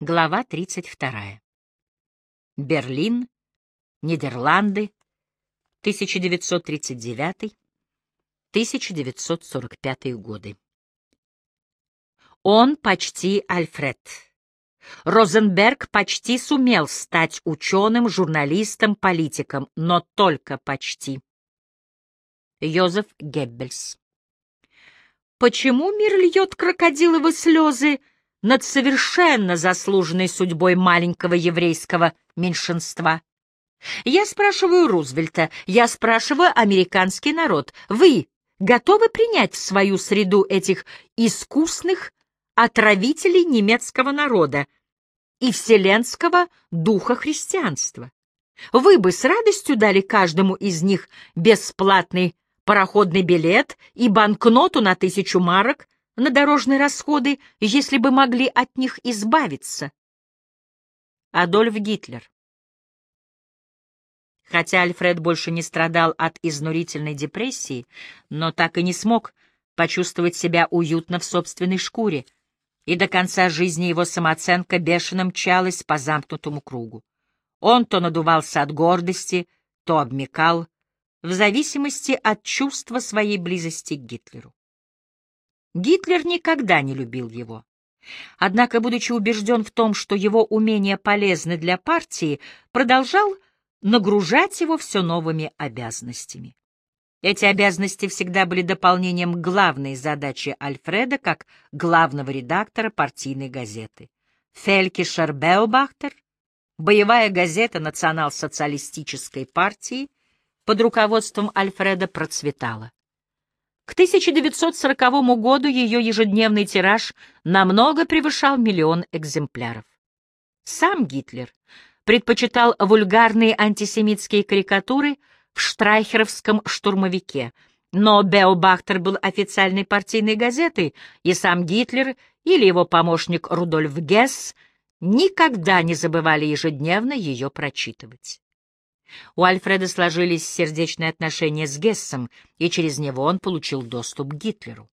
Глава 32. Берлин, Нидерланды, 1939-1945 годы. Он почти Альфред. Розенберг почти сумел стать ученым, журналистом, политиком, но только почти. Йозеф Геббельс. Почему мир льет крокодиловы слезы, — над совершенно заслуженной судьбой маленького еврейского меньшинства. Я спрашиваю Рузвельта, я спрашиваю американский народ, вы готовы принять в свою среду этих искусных отравителей немецкого народа и вселенского духа христианства? Вы бы с радостью дали каждому из них бесплатный пароходный билет и банкноту на тысячу марок на дорожные расходы, если бы могли от них избавиться. Адольф Гитлер Хотя Альфред больше не страдал от изнурительной депрессии, но так и не смог почувствовать себя уютно в собственной шкуре, и до конца жизни его самооценка бешено мчалась по замкнутому кругу. Он то надувался от гордости, то обмекал, в зависимости от чувства своей близости к Гитлеру. Гитлер никогда не любил его. Однако, будучи убежден в том, что его умения полезны для партии, продолжал нагружать его все новыми обязанностями. Эти обязанности всегда были дополнением главной задаче Альфреда как главного редактора партийной газеты. Фелькишер Беобахтер, боевая газета национал-социалистической партии, под руководством Альфреда процветала. К 1940 году ее ежедневный тираж намного превышал миллион экземпляров. Сам Гитлер предпочитал вульгарные антисемитские карикатуры в штрайхеровском штурмовике, но Беобахтер был официальной партийной газетой, и сам Гитлер или его помощник Рудольф Гесс никогда не забывали ежедневно ее прочитывать. У Альфреда сложились сердечные отношения с Гессом, и через него он получил доступ к Гитлеру.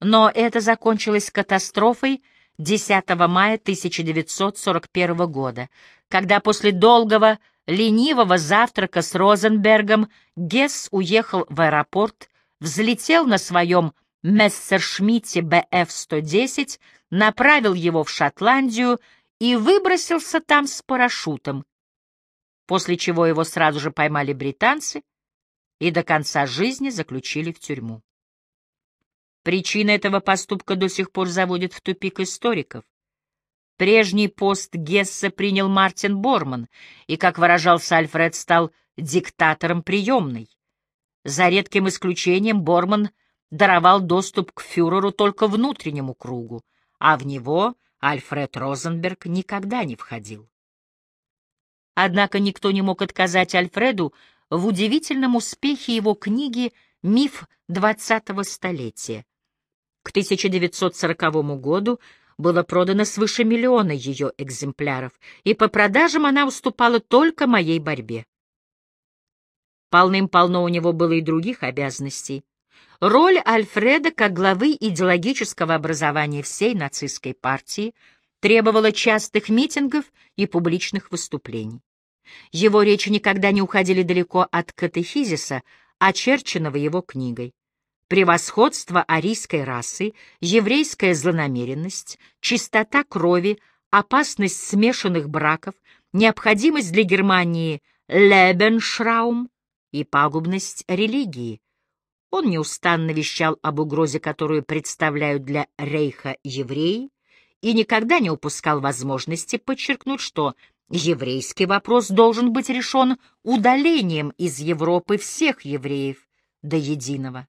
Но это закончилось катастрофой 10 мая 1941 года, когда после долгого, ленивого завтрака с Розенбергом Гесс уехал в аэропорт, взлетел на своем Мессершмитте БФ-110, направил его в Шотландию и выбросился там с парашютом, после чего его сразу же поймали британцы и до конца жизни заключили в тюрьму. Причина этого поступка до сих пор заводит в тупик историков. Прежний пост Гесса принял Мартин Борман, и, как выражался Альфред, стал диктатором приемной. За редким исключением Борман даровал доступ к фюреру только внутреннему кругу, а в него Альфред Розенберг никогда не входил. Однако никто не мог отказать Альфреду в удивительном успехе его книги «Миф двадцатого столетия». К 1940 году было продано свыше миллиона ее экземпляров, и по продажам она уступала только моей борьбе. Полным-полно у него было и других обязанностей. Роль Альфреда как главы идеологического образования всей нацистской партии — требовала частых митингов и публичных выступлений. Его речи никогда не уходили далеко от катехизиса, очерченного его книгой. Превосходство арийской расы, еврейская злонамеренность, чистота крови, опасность смешанных браков, необходимость для Германии Лебеншраум и пагубность религии. Он неустанно вещал об угрозе, которую представляют для Рейха евреи, и никогда не упускал возможности подчеркнуть, что еврейский вопрос должен быть решен удалением из Европы всех евреев до единого.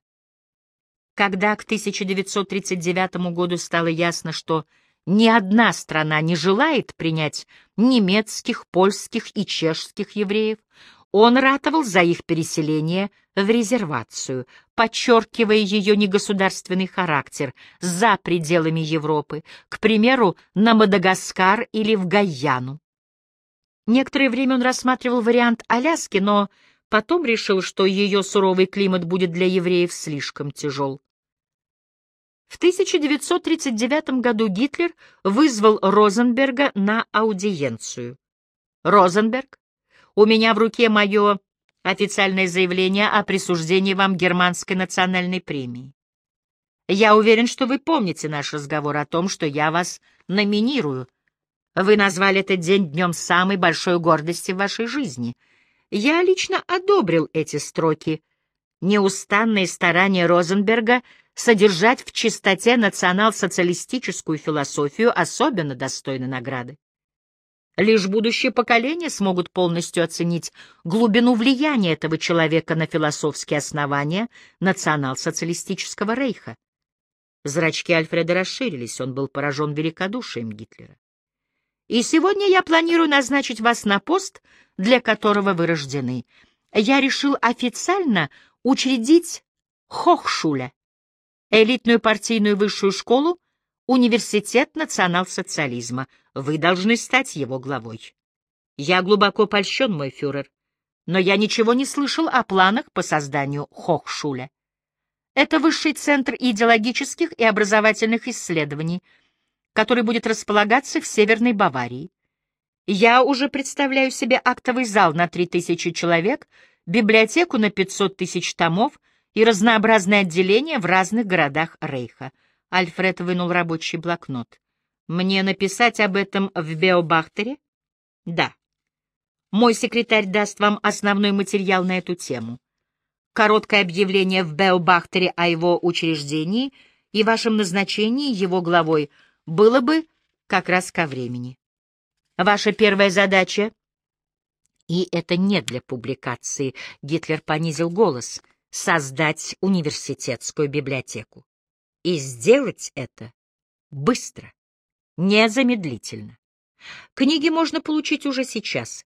Когда к 1939 году стало ясно, что ни одна страна не желает принять немецких, польских и чешских евреев, он ратовал за их переселение в резервацию, подчеркивая ее негосударственный характер за пределами Европы, к примеру, на Мадагаскар или в Гайяну. Некоторое время он рассматривал вариант Аляски, но потом решил, что ее суровый климат будет для евреев слишком тяжел. В 1939 году Гитлер вызвал Розенберга на аудиенцию. «Розенберг, у меня в руке мое официальное заявление о присуждении вам Германской национальной премии. Я уверен, что вы помните наш разговор о том, что я вас номинирую. Вы назвали этот день днем самой большой гордости в вашей жизни. Я лично одобрил эти строки. Неустанные старания Розенберга содержать в чистоте национал-социалистическую философию особенно достойны награды. Лишь будущие поколения смогут полностью оценить глубину влияния этого человека на философские основания национал-социалистического рейха. Зрачки Альфреда расширились, он был поражен великодушием Гитлера. «И сегодня я планирую назначить вас на пост, для которого вы рождены. Я решил официально учредить Хохшуля, элитную партийную высшую школу, университет национал-социализма. Вы должны стать его главой. Я глубоко польщен, мой фюрер, но я ничего не слышал о планах по созданию Хохшуля. Это высший центр идеологических и образовательных исследований, который будет располагаться в Северной Баварии. Я уже представляю себе актовый зал на 3000 человек, библиотеку на 500 тысяч томов и разнообразные отделения в разных городах Рейха. Альфред вынул рабочий блокнот. «Мне написать об этом в Беобахтере?» «Да. Мой секретарь даст вам основной материал на эту тему короткое объявление в Беобахтере о его учреждении и вашем назначении его главой было бы как раз ко времени. Ваша первая задача, и это не для публикации, Гитлер понизил голос, создать университетскую библиотеку. И сделать это быстро, незамедлительно. Книги можно получить уже сейчас.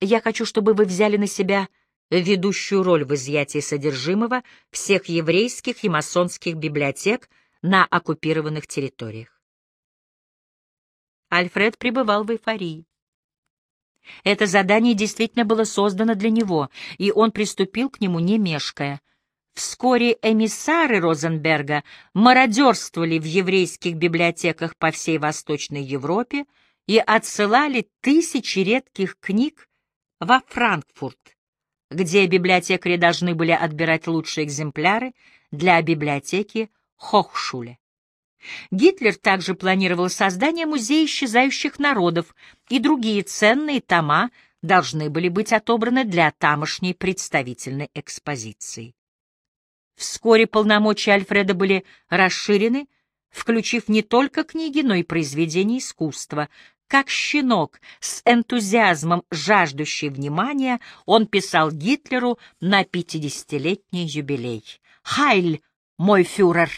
Я хочу, чтобы вы взяли на себя ведущую роль в изъятии содержимого всех еврейских и масонских библиотек на оккупированных территориях. Альфред пребывал в эйфории. Это задание действительно было создано для него, и он приступил к нему не мешкая. Вскоре эмиссары Розенберга мародерствовали в еврейских библиотеках по всей Восточной Европе и отсылали тысячи редких книг во Франкфурт, где библиотекари должны были отбирать лучшие экземпляры для библиотеки Хохшуле. Гитлер также планировал создание музея исчезающих народов, и другие ценные тома должны были быть отобраны для тамошней представительной экспозиции. Вскоре полномочия Альфреда были расширены, включив не только книги, но и произведения искусства, как щенок, с энтузиазмом жаждущий внимания, он писал Гитлеру на пятидесятилетний юбилей. «Хайль, мой фюрер!»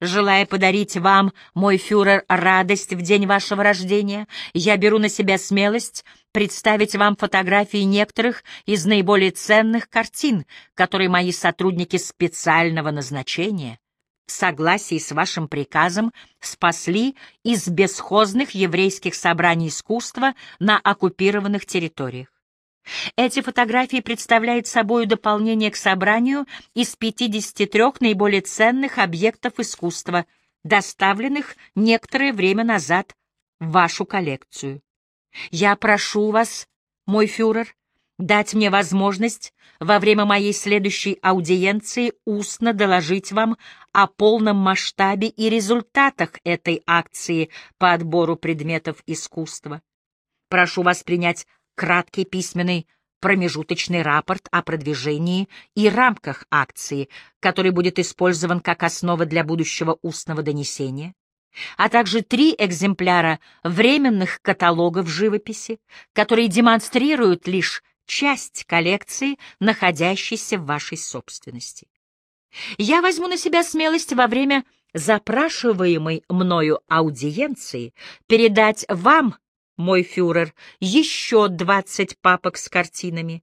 Желая подарить вам, мой фюрер, радость в день вашего рождения, я беру на себя смелость представить вам фотографии некоторых из наиболее ценных картин, которые мои сотрудники специального назначения в согласии с вашим приказом спасли из бесхозных еврейских собраний искусства на оккупированных территориях. Эти фотографии представляют собой дополнение к собранию из 53 наиболее ценных объектов искусства, доставленных некоторое время назад в вашу коллекцию. Я прошу вас, мой фюрер, дать мне возможность во время моей следующей аудиенции устно доложить вам о полном масштабе и результатах этой акции по отбору предметов искусства. Прошу вас принять краткий письменный промежуточный рапорт о продвижении и рамках акции, который будет использован как основа для будущего устного донесения, а также три экземпляра временных каталогов живописи, которые демонстрируют лишь часть коллекции, находящейся в вашей собственности. Я возьму на себя смелость во время запрашиваемой мною аудиенции передать вам, мой фюрер, еще двадцать папок с картинами,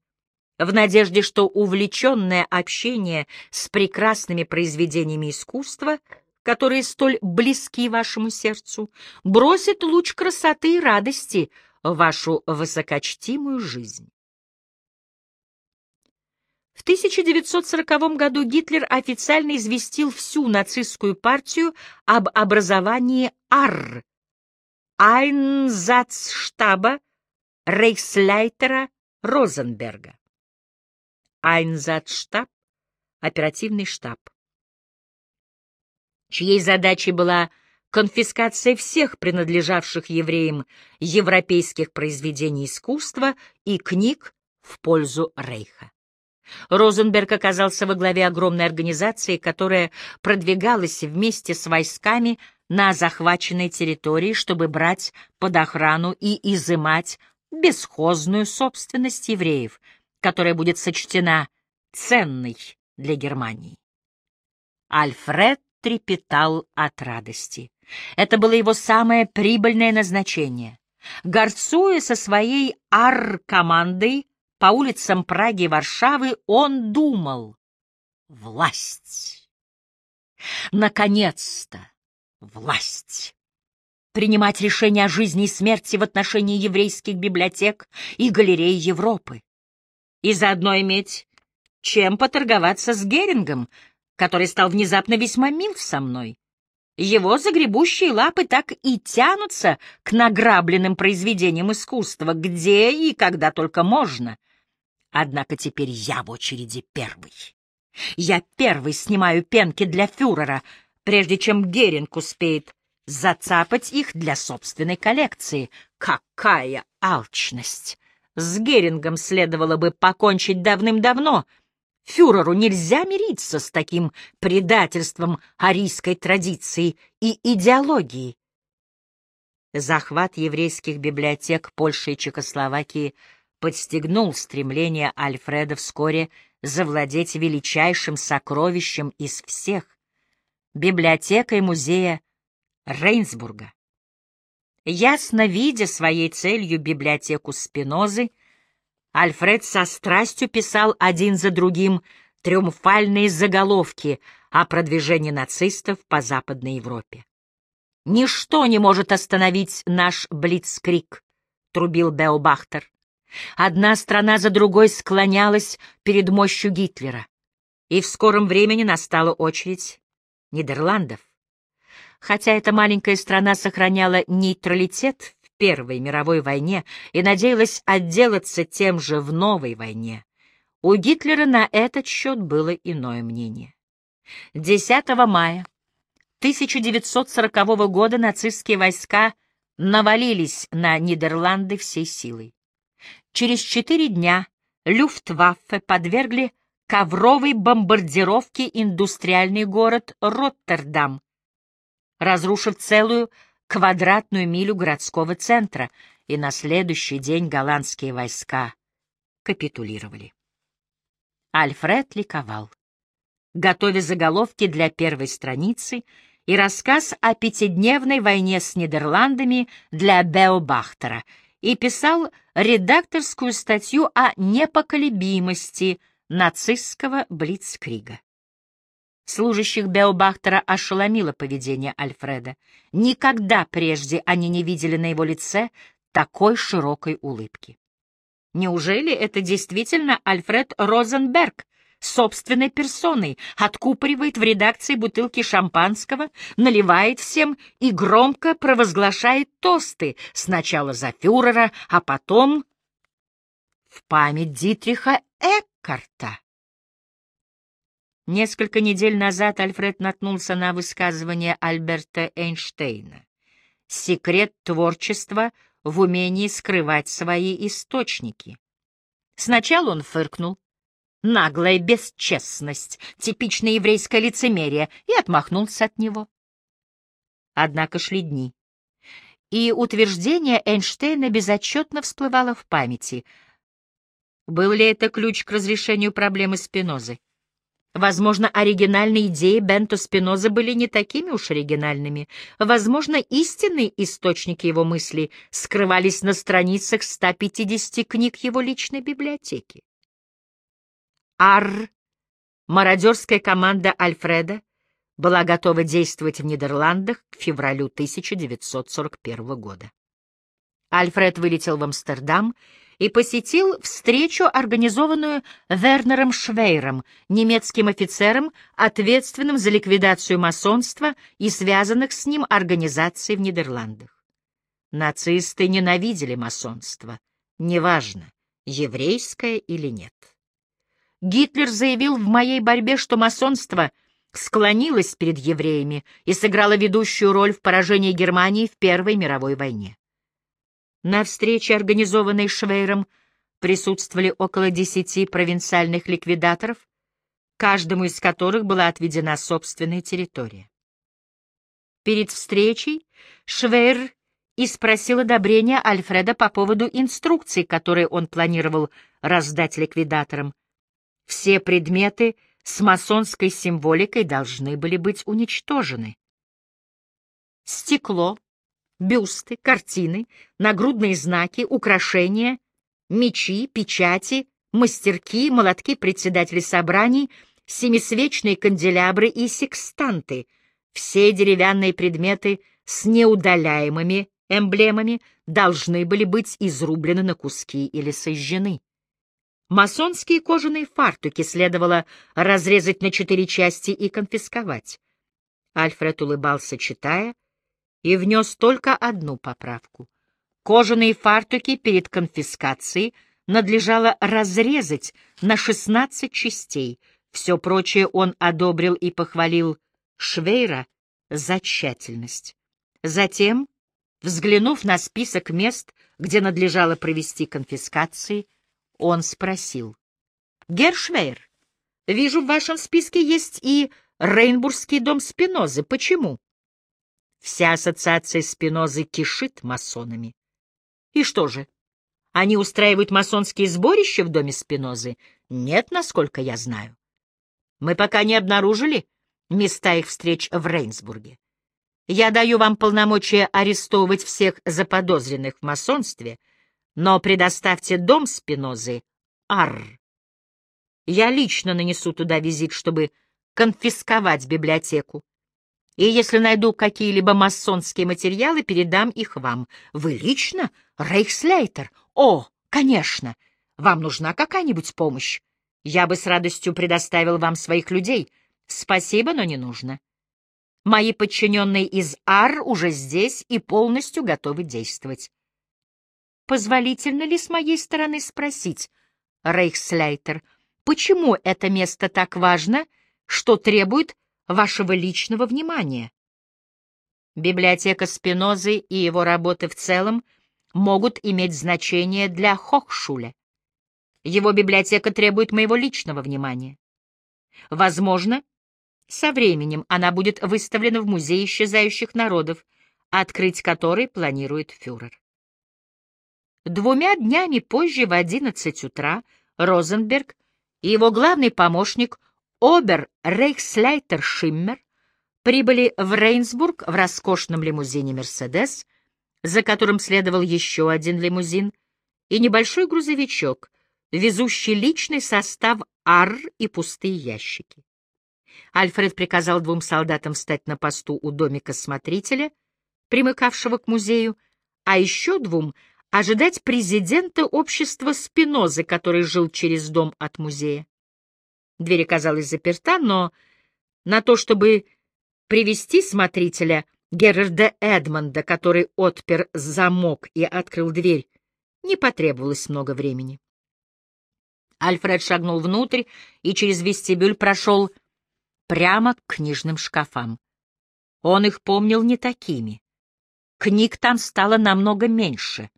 в надежде, что увлеченное общение с прекрасными произведениями искусства, которые столь близки вашему сердцу, бросит луч красоты и радости в вашу высокочтимую жизнь. В 1940 году Гитлер официально известил всю нацистскую партию об образовании АР — Айнзацштаба Рейхслейтера Розенберга. Айнзацштаб — оперативный штаб, чьей задачей была конфискация всех принадлежавших евреям европейских произведений искусства и книг в пользу Рейха. Розенберг оказался во главе огромной организации, которая продвигалась вместе с войсками на захваченной территории, чтобы брать под охрану и изымать бесхозную собственность евреев, которая будет сочтена ценной для Германии. Альфред трепетал от радости. Это было его самое прибыльное назначение. Горцуя со своей ар-командой, по улицам Праги и Варшавы он думал «Власть! Наконец-то! Власть!» принимать решения о жизни и смерти в отношении еврейских библиотек и галерей Европы. И заодно иметь чем поторговаться с Герингом, который стал внезапно весьма мил со мной. Его загребущие лапы так и тянутся к награбленным произведениям искусства, где и когда только можно — Однако теперь я в очереди первый. Я первый снимаю пенки для фюрера, прежде чем Геринг успеет зацапать их для собственной коллекции. Какая алчность! С Герингом следовало бы покончить давным-давно. Фюреру нельзя мириться с таким предательством арийской традиции и идеологии. Захват еврейских библиотек Польши и Чехословакии — подстегнул стремление Альфреда вскоре завладеть величайшим сокровищем из всех — библиотекой музея Рейнсбурга. Ясно видя своей целью библиотеку Спинозы, Альфред со страстью писал один за другим триумфальные заголовки о продвижении нацистов по Западной Европе. «Ничто не может остановить наш блицкрик», — трубил Беобахтер. Одна страна за другой склонялась перед мощью Гитлера, и в скором времени настала очередь Нидерландов. Хотя эта маленькая страна сохраняла нейтралитет в Первой мировой войне и надеялась отделаться тем же в новой войне, у Гитлера на этот счет было иное мнение. 10 мая 1940 года нацистские войска навалились на Нидерланды всей силой. Через четыре дня Люфтваффе подвергли ковровой бомбардировке индустриальный город Роттердам, разрушив целую квадратную милю городского центра, и на следующий день голландские войска капитулировали. Альфред ликовал, готовя заголовки для первой страницы и рассказ о пятидневной войне с Нидерландами для Беобахтера — и писал редакторскую статью о непоколебимости нацистского блицкрига. Служащих Беобахтера ошеломило поведение Альфреда. Никогда прежде они не видели на его лице такой широкой улыбки. Неужели это действительно Альфред Розенберг, собственной персоной, откупоривает в редакции бутылки шампанского, наливает всем и громко провозглашает тосты, сначала за фюрера, а потом в память Дитриха Эккарта. Несколько недель назад Альфред наткнулся на высказывание Альберта Эйнштейна. «Секрет творчества в умении скрывать свои источники». Сначала он фыркнул, наглая бесчестность, типичное еврейское лицемерие, и отмахнулся от него. Однако шли дни, и утверждение Эйнштейна безотчетно всплывало в памяти. Был ли это ключ к разрешению проблемы Спинозы? Возможно, оригинальные идеи Бенто Спиноза были не такими уж оригинальными. Возможно, истинные источники его мыслей скрывались на страницах 150 книг его личной библиотеки. Арр, мародерская команда Альфреда, была готова действовать в Нидерландах к февралю 1941 года. Альфред вылетел в Амстердам и посетил встречу, организованную Вернером Швейром, немецким офицером, ответственным за ликвидацию масонства и связанных с ним организаций в Нидерландах. Нацисты ненавидели масонство, неважно, еврейское или нет. Гитлер заявил в моей борьбе, что масонство склонилось перед евреями и сыграло ведущую роль в поражении Германии в Первой мировой войне. На встрече, организованной Швейром, присутствовали около десяти провинциальных ликвидаторов, каждому из которых была отведена собственная территория. Перед встречей Швейр и спросил одобрения Альфреда по поводу инструкций, которые он планировал раздать ликвидаторам. Все предметы с масонской символикой должны были быть уничтожены. Стекло, бюсты, картины, нагрудные знаки, украшения, мечи, печати, мастерки, молотки председателей собраний, семисвечные канделябры и секстанты — все деревянные предметы с неудаляемыми эмблемами должны были быть изрублены на куски или сожжены. Масонские кожаные фартуки следовало разрезать на четыре части и конфисковать. Альфред улыбался, читая, и внес только одну поправку. Кожаные фартуки перед конфискацией надлежало разрезать на шестнадцать частей. Все прочее он одобрил и похвалил Швейра за тщательность. Затем, взглянув на список мест, где надлежало провести конфискации, он спросил. «Гершвейр, вижу, в вашем списке есть и Рейнбургский дом Спинозы. Почему?» Вся ассоциация Спинозы кишит масонами. И что же, они устраивают масонские сборища в доме Спинозы? Нет, насколько я знаю. Мы пока не обнаружили места их встреч в Рейнсбурге. Я даю вам полномочия арестовывать всех заподозренных в масонстве, но предоставьте дом Спинозы Арр. Я лично нанесу туда визит, чтобы конфисковать библиотеку. И если найду какие-либо масонские материалы, передам их вам. Вы лично? Рейхслейтер? О, конечно. Вам нужна какая-нибудь помощь? Я бы с радостью предоставил вам своих людей. Спасибо, но не нужно. Мои подчиненные из АР уже здесь и полностью готовы действовать. Позволительно ли с моей стороны спросить, Рейхслейтер, почему это место так важно, что требует вашего личного внимания. Библиотека Спинозы и его работы в целом могут иметь значение для Хохшуля. Его библиотека требует моего личного внимания. Возможно, со временем она будет выставлена в Музее исчезающих народов, открыть который планирует фюрер. Двумя днями позже в одиннадцать утра Розенберг и его главный помощник Обер-Рейхслейтер Шиммер прибыли в Рейнсбург в роскошном лимузине «Мерседес», за которым следовал еще один лимузин, и небольшой грузовичок, везущий личный состав ар и пустые ящики. Альфред приказал двум солдатам встать на посту у домика смотрителя, примыкавшего к музею, а еще двум — ожидать президента общества Спинозы, который жил через дом от музея. Дверь оказалась заперта, но на то, чтобы привести смотрителя Герарда Эдмонда, который отпер замок и открыл дверь, не потребовалось много времени. Альфред шагнул внутрь и через вестибюль прошел прямо к книжным шкафам. Он их помнил не такими. Книг там стало намного меньше.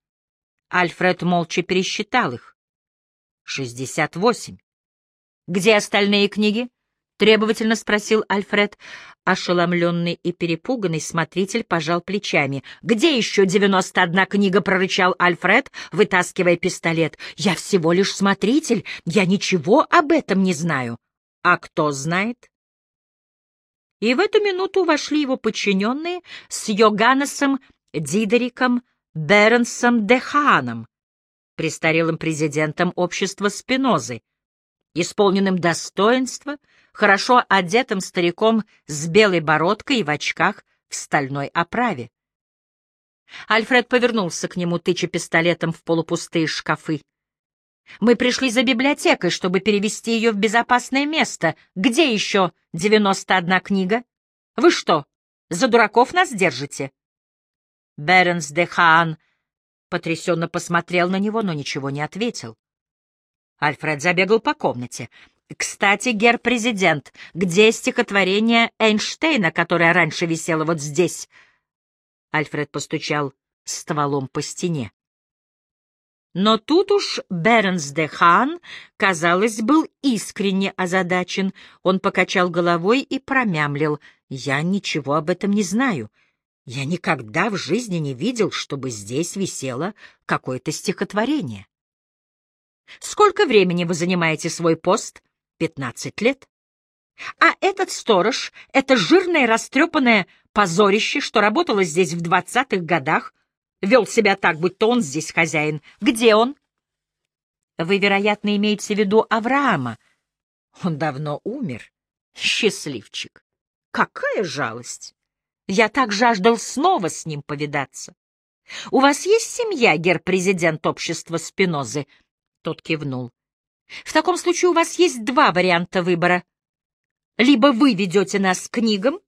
Альфред молча пересчитал их. Шестьдесят восемь. «Где остальные книги?» — требовательно спросил Альфред. Ошеломленный и перепуганный смотритель пожал плечами. «Где еще девяносто одна книга?» — прорычал Альфред, вытаскивая пистолет. «Я всего лишь смотритель. Я ничего об этом не знаю». «А кто знает?» И в эту минуту вошли его подчиненные с Йоганнесом Дидериком Бернсом Дехааном, престарелым президентом общества Спинозы, исполненным достоинства, хорошо одетым стариком с белой бородкой и в очках в стальной оправе. Альфред повернулся к нему, тыча пистолетом в полупустые шкафы. «Мы пришли за библиотекой, чтобы перевести ее в безопасное место. Где еще девяносто одна книга? Вы что, за дураков нас держите?» Беренс де Хаан потрясенно посмотрел на него, но ничего не ответил. Альфред забегал по комнате. «Кстати, гер-президент, где стихотворение Эйнштейна, которое раньше висело вот здесь?» Альфред постучал стволом по стене. Но тут уж Бернс де Хан, казалось, был искренне озадачен. Он покачал головой и промямлил. «Я ничего об этом не знаю. Я никогда в жизни не видел, чтобы здесь висело какое-то стихотворение». «Сколько времени вы занимаете свой пост?» «Пятнадцать лет». «А этот сторож, это жирное растрепанное позорище, что работало здесь в двадцатых годах, вел себя так, будто он здесь хозяин. Где он? Вы, вероятно, имеете в виду Авраама. Он давно умер. Счастливчик. Какая жалость! Я так жаждал снова с ним повидаться. У вас есть семья, гер-президент общества Спинозы? Тот кивнул. В таком случае у вас есть два варианта выбора. Либо вы ведете нас к книгам,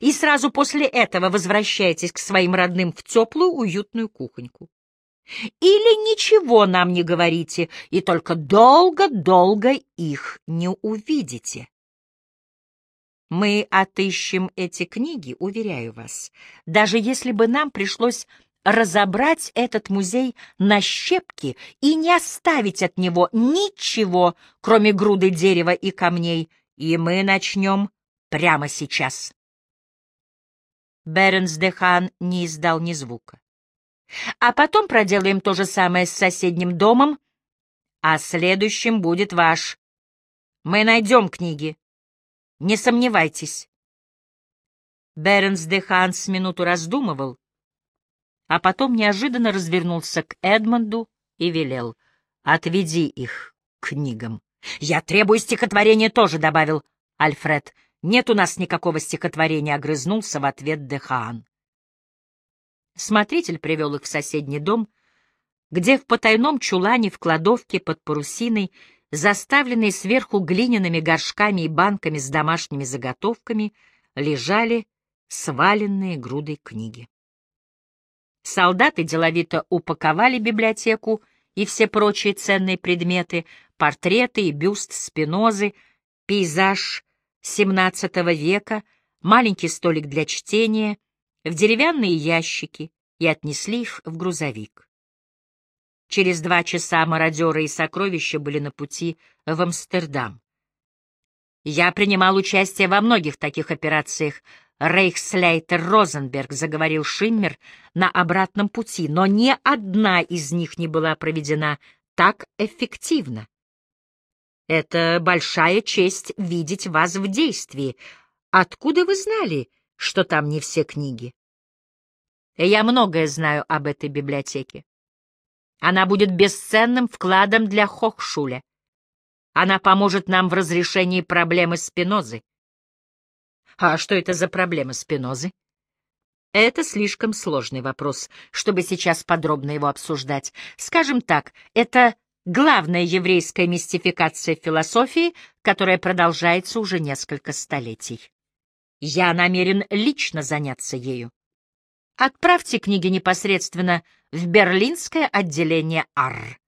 и сразу после этого возвращаетесь к своим родным в теплую, уютную кухоньку. Или ничего нам не говорите, и только долго-долго их не увидите. Мы отыщем эти книги, уверяю вас, даже если бы нам пришлось разобрать этот музей на щепки и не оставить от него ничего, кроме груды дерева и камней, и мы начнем прямо сейчас. Беренс де Хан не издал ни звука. А потом проделаем то же самое с соседним домом, а следующим будет ваш. Мы найдем книги. Не сомневайтесь. Беренс де Хан с минуту раздумывал, а потом неожиданно развернулся к Эдмонду и велел. «Отведи их к книгам». «Я требую стихотворения тоже», — добавил Альфред. «Нет у нас никакого стихотворения», — огрызнулся в ответ Дехаан. Смотритель привел их в соседний дом, где в потайном чулане в кладовке под парусиной, заставленной сверху глиняными горшками и банками с домашними заготовками, лежали сваленные грудой книги. Солдаты деловито упаковали библиотеку и все прочие ценные предметы, портреты и бюст Спинозы, пейзаж XVII века, маленький столик для чтения, в деревянные ящики и отнесли их в грузовик. Через два часа мародеры и сокровища были на пути в Амстердам. Я принимал участие во многих таких операциях. Рейхслейтер Розенберг заговорил Шиммер на обратном пути, но ни одна из них не была проведена так эффективно. Это большая честь видеть вас в действии. Откуда вы знали, что там не все книги? Я многое знаю об этой библиотеке. Она будет бесценным вкладом для Хохшуля. Она поможет нам в разрешении проблемы Спинозы. А что это за проблема Спинозы? Это слишком сложный вопрос, чтобы сейчас подробно его обсуждать. Скажем так, это главная еврейская мистификация философии, которая продолжается уже несколько столетий. Я намерен лично заняться ею. Отправьте книги непосредственно в берлинское отделение АР.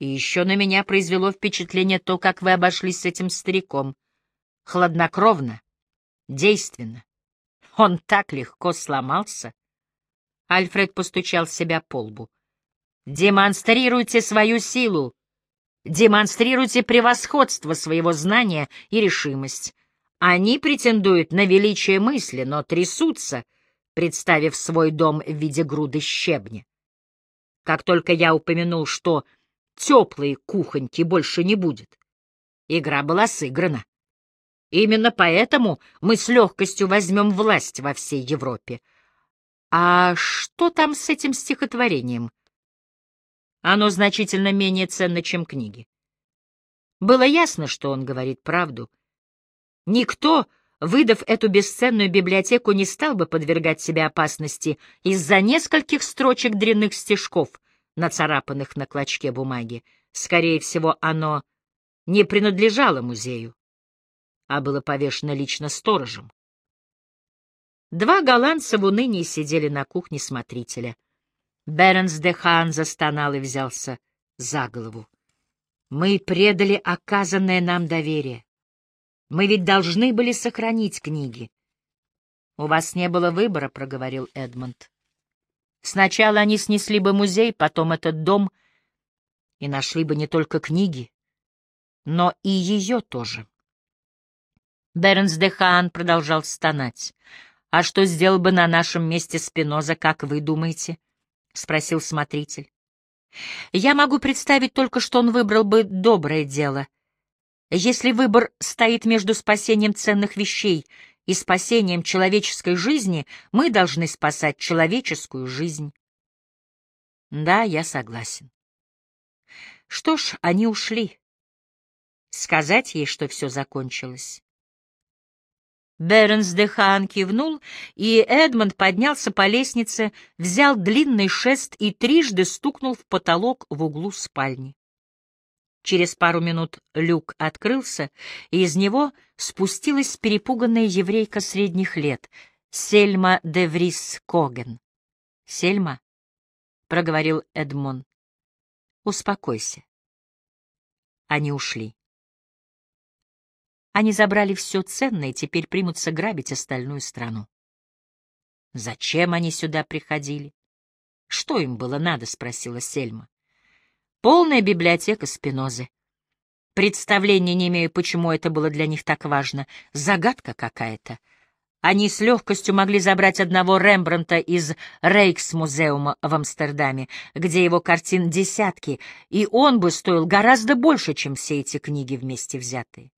И еще на меня произвело впечатление то, как вы обошлись с этим стариком. Хладнокровно, действенно. Он так легко сломался. Альфред постучал себя по лбу. Демонстрируйте свою силу. Демонстрируйте превосходство своего знания и решимость. Они претендуют на величие мысли, но трясутся, представив свой дом в виде груды щебня. Как только я упомянул, что теплой кухоньки больше не будет, игра была сыграна. Именно поэтому мы с легкостью возьмем власть во всей Европе. А что там с этим стихотворением? Оно значительно менее ценно, чем книги. Было ясно, что он говорит правду. Никто выдав эту бесценную библиотеку, не стал бы подвергать себя опасности из-за нескольких строчек дрянных стежков, нацарапанных на клочке бумаги. Скорее всего, оно не принадлежало музею, а было повешено лично сторожем. Два голландца в унынии сидели на кухне смотрителя. Беренс де Хан застонал и взялся за голову. Мы предали оказанное нам доверие. Мы ведь должны были сохранить книги. — У вас не было выбора, — проговорил Эдмонд. Сначала они снесли бы музей, потом этот дом, и нашли бы не только книги, но и ее тоже. Бернс де Хаан продолжал стонать. «А что сделал бы на нашем месте Спиноза, как вы думаете?» — спросил смотритель. «Я могу представить только, что он выбрал бы доброе дело — если выбор стоит между спасением ценных вещей и спасением человеческой жизни, мы должны спасать человеческую жизнь. Да, я согласен. Что ж, они ушли. Сказать ей, что все закончилось. Бернс де Хан кивнул, и Эдмонд поднялся по лестнице, взял длинный шест и трижды стукнул в потолок в углу спальни. Через пару минут люк открылся, и из него спустилась перепуганная еврейка средних лет, Сельма де Врис Коген. «Сельма?» — проговорил Эдмон. «Успокойся». Они ушли. Они забрали все ценное и теперь примутся грабить остальную страну. Зачем они сюда приходили? Что им было надо, спросила Сельма. Полная библиотека Спинозы. Представления не имею, почему это было для них так важно. Загадка какая-то. Они с легкостью могли забрать одного Рембрандта из Рейксмузеума в Амстердаме, где его картин десятки, и он бы стоил гораздо больше, чем все эти книги вместе взятые.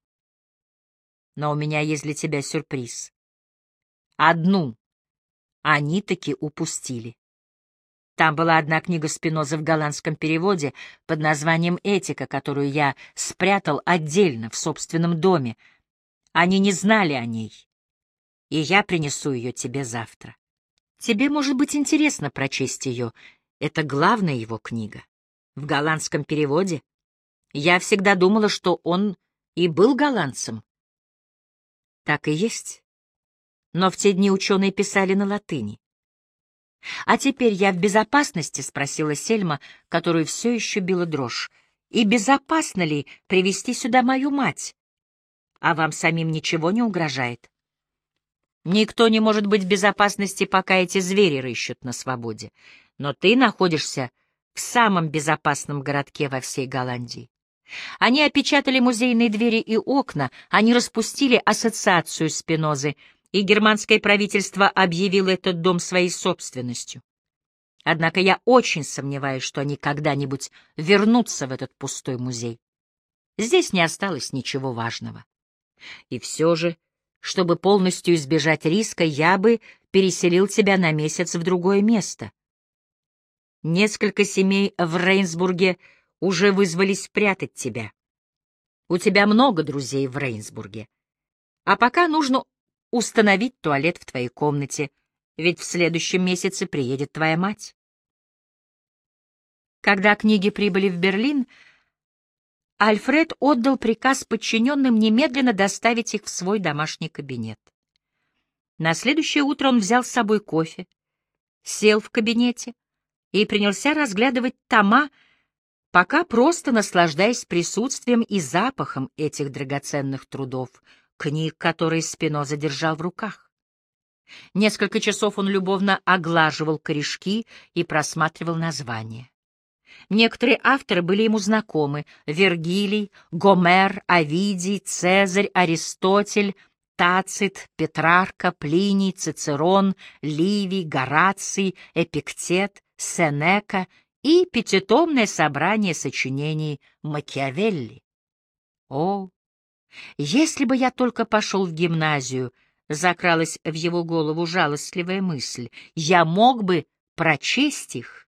Но у меня есть для тебя сюрприз. Одну они таки упустили. Там была одна книга Спиноза в голландском переводе под названием «Этика», которую я спрятал отдельно в собственном доме. Они не знали о ней, и я принесу ее тебе завтра. Тебе может быть интересно прочесть ее. Это главная его книга. В голландском переводе. Я всегда думала, что он и был голландцем. Так и есть. Но в те дни ученые писали на латыни. «А теперь я в безопасности?» — спросила Сельма, которую все еще била дрожь. «И безопасно ли привести сюда мою мать? А вам самим ничего не угрожает?» «Никто не может быть в безопасности, пока эти звери рыщут на свободе. Но ты находишься в самом безопасном городке во всей Голландии. Они опечатали музейные двери и окна, они распустили ассоциацию Спинозы — и германское правительство объявило этот дом своей собственностью. Однако я очень сомневаюсь, что они когда-нибудь вернутся в этот пустой музей. Здесь не осталось ничего важного. И все же, чтобы полностью избежать риска, я бы переселил тебя на месяц в другое место. Несколько семей в Рейнсбурге уже вызвались прятать тебя. У тебя много друзей в Рейнсбурге. А пока нужно установить туалет в твоей комнате, ведь в следующем месяце приедет твоя мать. Когда книги прибыли в Берлин, Альфред отдал приказ подчиненным немедленно доставить их в свой домашний кабинет. На следующее утро он взял с собой кофе, сел в кабинете и принялся разглядывать тома, пока просто наслаждаясь присутствием и запахом этих драгоценных трудов — книг, которые Спиноза держал в руках. Несколько часов он любовно оглаживал корешки и просматривал названия. Некоторые авторы были ему знакомы — Вергилий, Гомер, Овидий, Цезарь, Аристотель, Тацит, Петрарка, Плиний, Цицерон, Ливий, Гораций, Эпиктет, Сенека и пятитомное собрание сочинений Макиавелли. О, если бы я только пошел в гимназию, закралась в его голову жалостливая мысль, я мог бы прочесть их.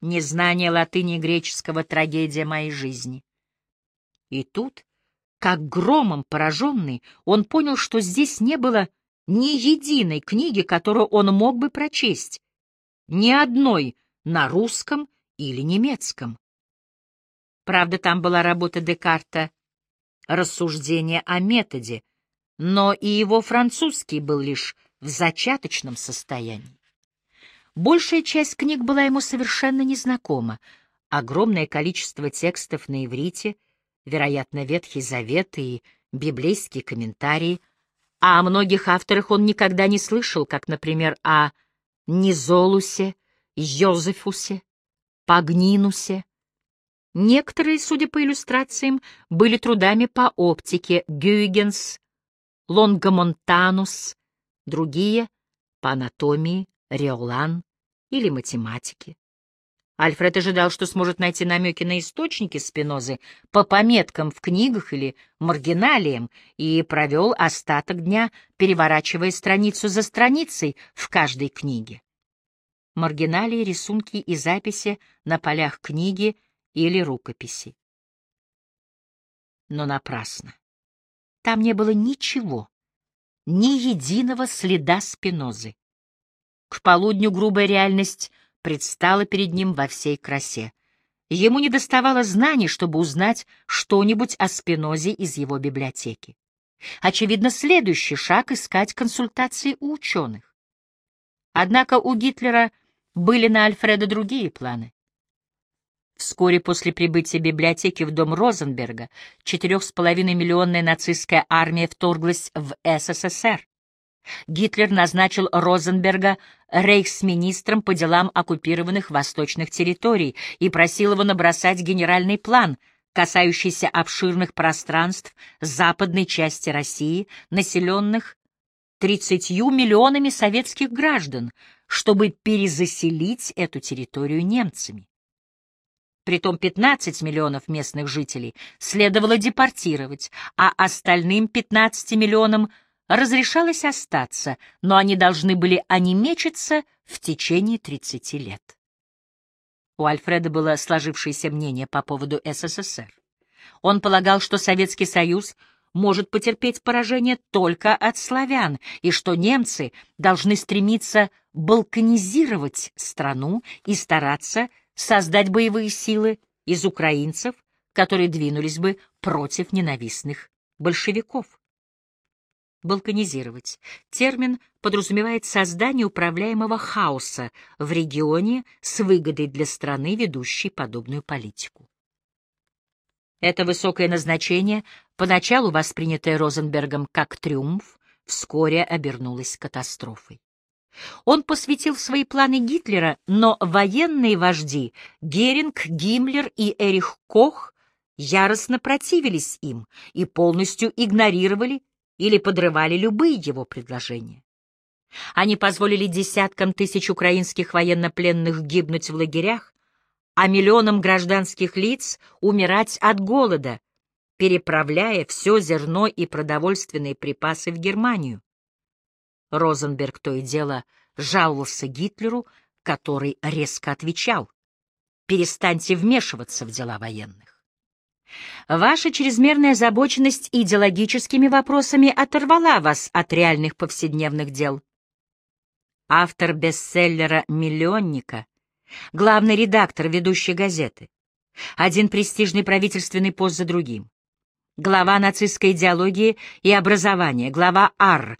Незнание латыни и греческого — трагедия моей жизни. И тут Как громом пораженный, он понял, что здесь не было ни единой книги, которую он мог бы прочесть, ни одной на русском или немецком. Правда, там была работа Декарта «Рассуждение о методе», но и его французский был лишь в зачаточном состоянии. Большая часть книг была ему совершенно незнакома. Огромное количество текстов на иврите, вероятно, Ветхий Завет и библейские комментарии, а о многих авторах он никогда не слышал, как, например, о Низолусе, Йозефусе, Пагнинусе. Некоторые, судя по иллюстрациям, были трудами по оптике Гюйгенс, Лонгомонтанус, другие — по анатомии, Риолан или математике. Альфред ожидал, что сможет найти намеки на источники Спинозы по пометкам в книгах или маргиналиям, и провел остаток дня, переворачивая страницу за страницей в каждой книге. Маргиналии, рисунки и записи на полях книги или рукописи. Но напрасно. Там не было ничего, ни единого следа спинозы. К полудню грубая реальность предстала перед ним во всей красе. Ему не доставало знаний, чтобы узнать что-нибудь о Спинозе из его библиотеки. Очевидно, следующий шаг — искать консультации у ученых. Однако у Гитлера были на Альфреда другие планы. Вскоре после прибытия библиотеки в дом Розенберга четырех с половиной миллионная нацистская армия вторглась в СССР. Гитлер назначил Розенберга рейхсминистром по делам оккупированных восточных территорий и просил его набросать генеральный план, касающийся обширных пространств западной части России, населенных 30 миллионами советских граждан, чтобы перезаселить эту территорию немцами. Притом 15 миллионов местных жителей следовало депортировать, а остальным 15 миллионам разрешалось остаться, но они должны были онемечиться в течение 30 лет. У Альфреда было сложившееся мнение по поводу СССР. Он полагал, что Советский Союз может потерпеть поражение только от славян, и что немцы должны стремиться балканизировать страну и стараться создать боевые силы из украинцев, которые двинулись бы против ненавистных большевиков. Балканизировать. Термин подразумевает создание управляемого хаоса в регионе с выгодой для страны, ведущей подобную политику. Это высокое назначение, поначалу воспринятое Розенбергом как триумф, вскоре обернулось катастрофой. Он посвятил свои планы Гитлера, но военные вожди Геринг, Гиммлер и Эрих Кох яростно противились им и полностью игнорировали или подрывали любые его предложения. Они позволили десяткам тысяч украинских военнопленных гибнуть в лагерях, а миллионам гражданских лиц умирать от голода, переправляя все зерно и продовольственные припасы в Германию. Розенберг то и дело жаловался Гитлеру, который резко отвечал «Перестаньте вмешиваться в дела военных». Ваша чрезмерная озабоченность идеологическими вопросами оторвала вас от реальных повседневных дел. Автор бестселлера «Миллионника», главный редактор ведущей газеты, один престижный правительственный пост за другим, глава нацистской идеологии и образования, глава АР,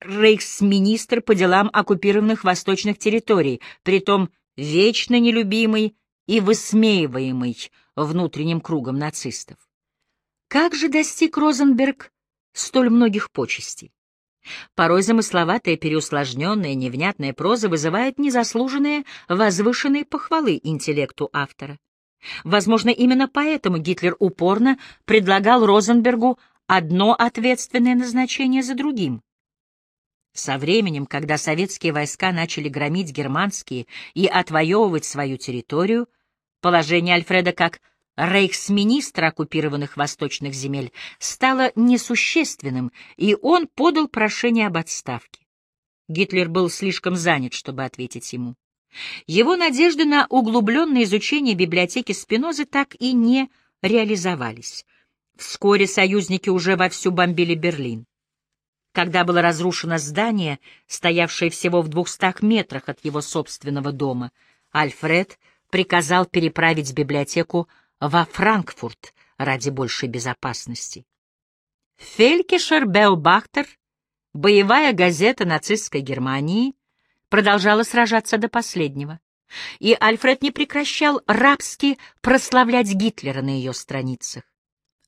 рейхсминистр по делам оккупированных восточных территорий, притом вечно нелюбимый и высмеиваемый внутренним кругом нацистов. Как же достиг Розенберг столь многих почестей? Порой замысловатая, переусложненная, невнятная проза вызывает незаслуженные, возвышенные похвалы интеллекту автора. Возможно, именно поэтому Гитлер упорно предлагал Розенбергу одно ответственное назначение за другим. Со временем, когда советские войска начали громить германские и отвоевывать свою территорию, положение Альфреда как рейхсминистра оккупированных восточных земель стало несущественным, и он подал прошение об отставке. Гитлер был слишком занят, чтобы ответить ему. Его надежды на углубленное изучение библиотеки Спинозы так и не реализовались. Вскоре союзники уже вовсю бомбили Берлин. Когда было разрушено здание, стоявшее всего в двухстах метрах от его собственного дома, Альфред приказал переправить библиотеку во Франкфурт ради большей безопасности. Фелькишер Беобахтер, боевая газета нацистской Германии, продолжала сражаться до последнего, и Альфред не прекращал рабски прославлять Гитлера на ее страницах.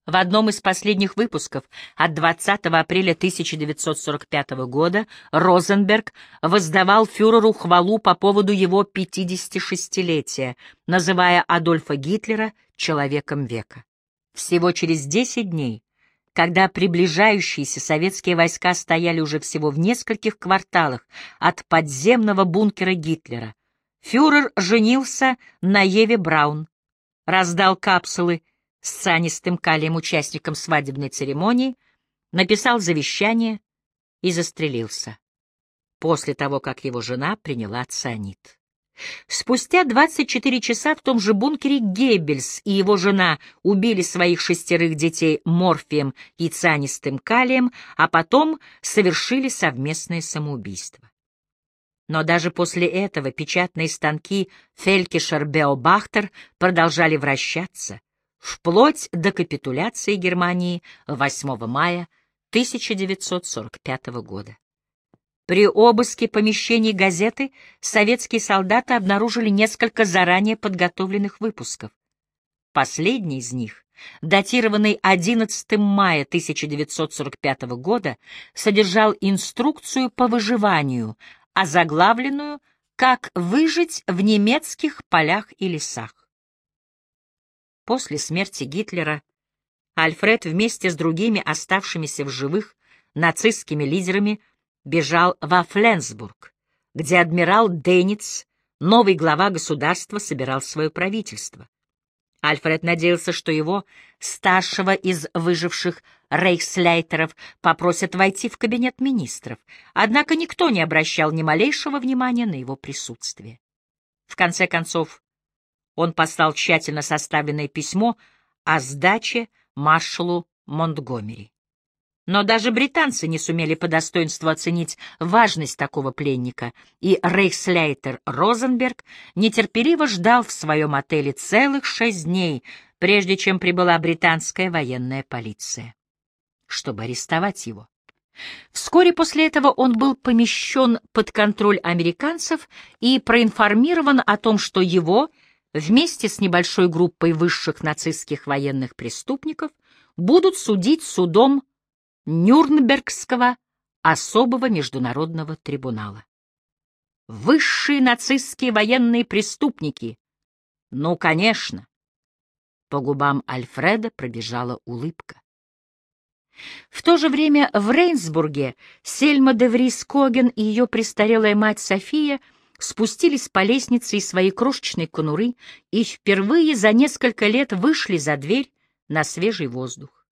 В одном из последних выпусков от 20 апреля 1945 года Розенберг воздавал фюреру хвалу по поводу его 56-летия, называя Адольфа Гитлера «человеком века». Всего через 10 дней, когда приближающиеся советские войска стояли уже всего в нескольких кварталах от подземного бункера Гитлера, фюрер женился на Еве Браун, раздал капсулы с цианистым калием участникам свадебной церемонии, написал завещание и застрелился после того, как его жена приняла цианид. Спустя 24 часа в том же бункере Геббельс и его жена убили своих шестерых детей морфием и цианистым калием, а потом совершили совместное самоубийство. Но даже после этого печатные станки Фелькишер-Беобахтер продолжали вращаться, вплоть до капитуляции Германии 8 мая 1945 года. При обыске помещений газеты советские солдаты обнаружили несколько заранее подготовленных выпусков. Последний из них, датированный 11 мая 1945 года, содержал инструкцию по выживанию, озаглавленную «Как выжить в немецких полях и лесах». После смерти Гитлера Альфред вместе с другими оставшимися в живых нацистскими лидерами бежал во Фленсбург, где адмирал Дейниц, новый глава государства, собирал свое правительство. Альфред надеялся, что его, старшего из выживших рейхслейтеров, попросят войти в кабинет министров, однако никто не обращал ни малейшего внимания на его присутствие. В конце концов, он послал тщательно составленное письмо о сдаче маршалу Монтгомери. Но даже британцы не сумели по достоинству оценить важность такого пленника, и рейхслейтер Розенберг нетерпеливо ждал в своем отеле целых шесть дней, прежде чем прибыла британская военная полиция, чтобы арестовать его. Вскоре после этого он был помещен под контроль американцев и проинформирован о том, что его — вместе с небольшой группой высших нацистских военных преступников будут судить судом Нюрнбергского особого международного трибунала. Высшие нацистские военные преступники. Ну, конечно. По губам Альфреда пробежала улыбка. В то же время в Рейнсбурге Сельма де Врис Коген и ее престарелая мать София — спустились по лестнице из своей крошечной конуры и впервые за несколько лет вышли за дверь на свежий воздух.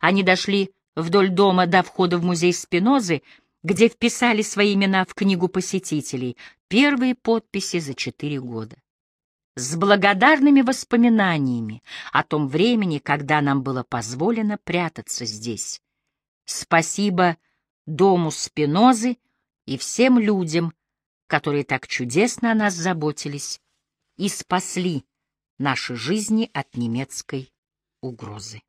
Они дошли вдоль дома до входа в музей Спинозы, где вписали свои имена в книгу посетителей, первые подписи за четыре года. С благодарными воспоминаниями о том времени, когда нам было позволено прятаться здесь. Спасибо дому Спинозы и всем людям, которые так чудесно о нас заботились и спасли наши жизни от немецкой угрозы.